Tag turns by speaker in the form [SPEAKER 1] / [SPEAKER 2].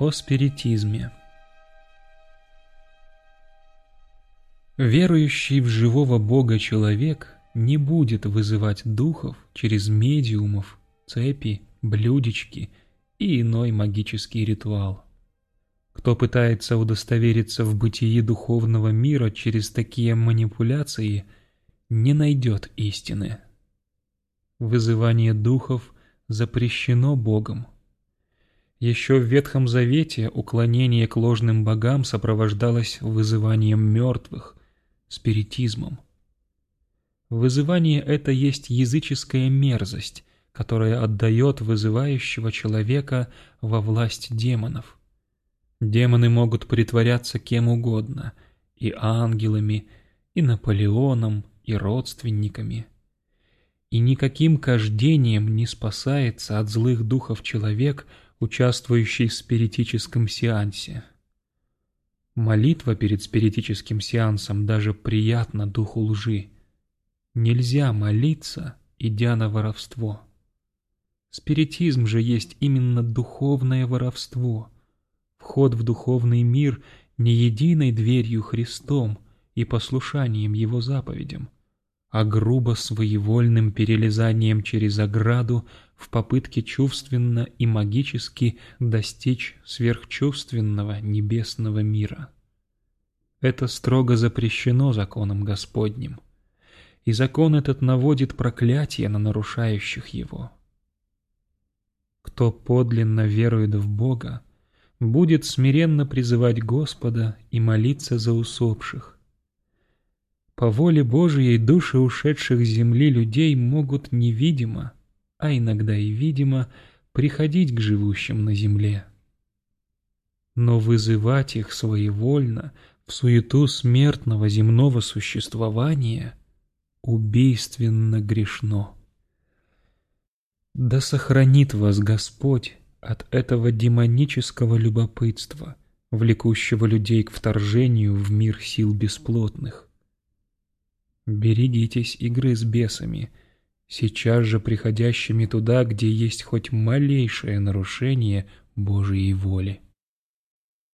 [SPEAKER 1] О спиритизме Верующий в живого Бога человек не будет вызывать духов через медиумов, цепи, блюдечки и иной магический ритуал. Кто пытается удостовериться в бытии духовного мира через такие манипуляции, не найдет истины. Вызывание духов запрещено Богом. Еще в Ветхом Завете уклонение к ложным богам сопровождалось вызыванием мертвых, спиритизмом. Вызывание это есть языческая мерзость, которая отдает вызывающего человека во власть демонов. Демоны могут притворяться кем угодно, и ангелами, и Наполеоном, и родственниками. И никаким кождением не спасается от злых духов человек, участвующий в спиритическом сеансе. Молитва перед спиритическим сеансом даже приятна духу лжи. Нельзя молиться, идя на воровство. Спиритизм же есть именно духовное воровство — вход в духовный мир не единой дверью Христом и послушанием Его заповедям, а грубо своевольным перелезанием через ограду в попытке чувственно и магически достичь сверхчувственного небесного мира. Это строго запрещено законом Господним, и закон этот наводит проклятие на нарушающих его. Кто подлинно верует в Бога, будет смиренно призывать Господа и молиться за усопших. По воле Божией души ушедших с земли людей могут невидимо, а иногда и видимо, приходить к живущим на земле. Но вызывать их своевольно в суету смертного земного существования убийственно грешно. Да сохранит вас Господь от этого демонического любопытства, влекущего людей к вторжению в мир сил бесплотных. Берегитесь игры с бесами, сейчас же приходящими туда, где есть хоть малейшее нарушение Божьей воли.